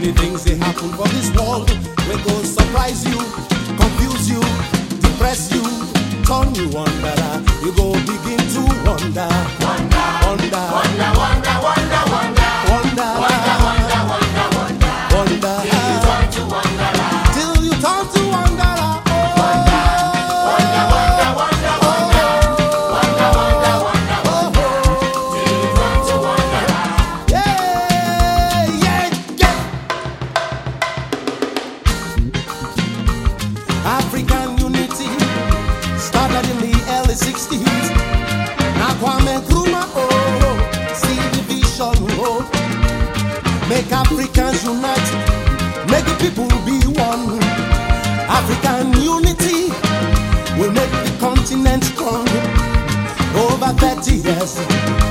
Many things they happen for this world will go surprise you, confuse you, depress you, turn you under. You go begin to wonder, wonder, wonder. wonder. Make Africans unite. Make the people be one. African unity will make the continent strong. Over 30 years.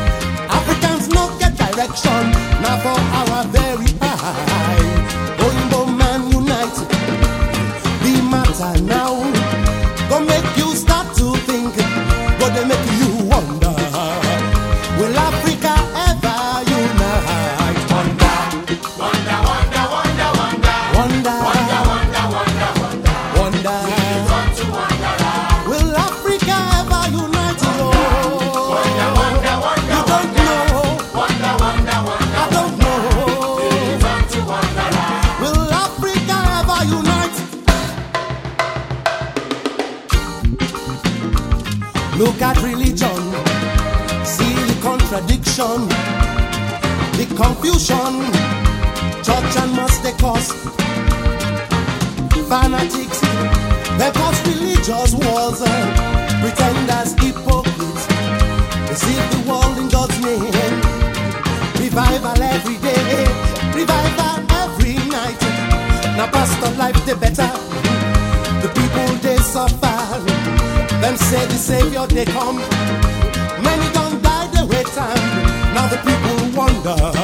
Look at religion, see the contradiction, the confusion, church and must they cause. Fanatics, they cause religious wars, pretenders, hypocrites, deceive the world in God's name. Revival every day, revival every night. Now, pastor life they better, the people they suffer. Them say the Savior they come. Many don't die the wait time. Now the people wonder.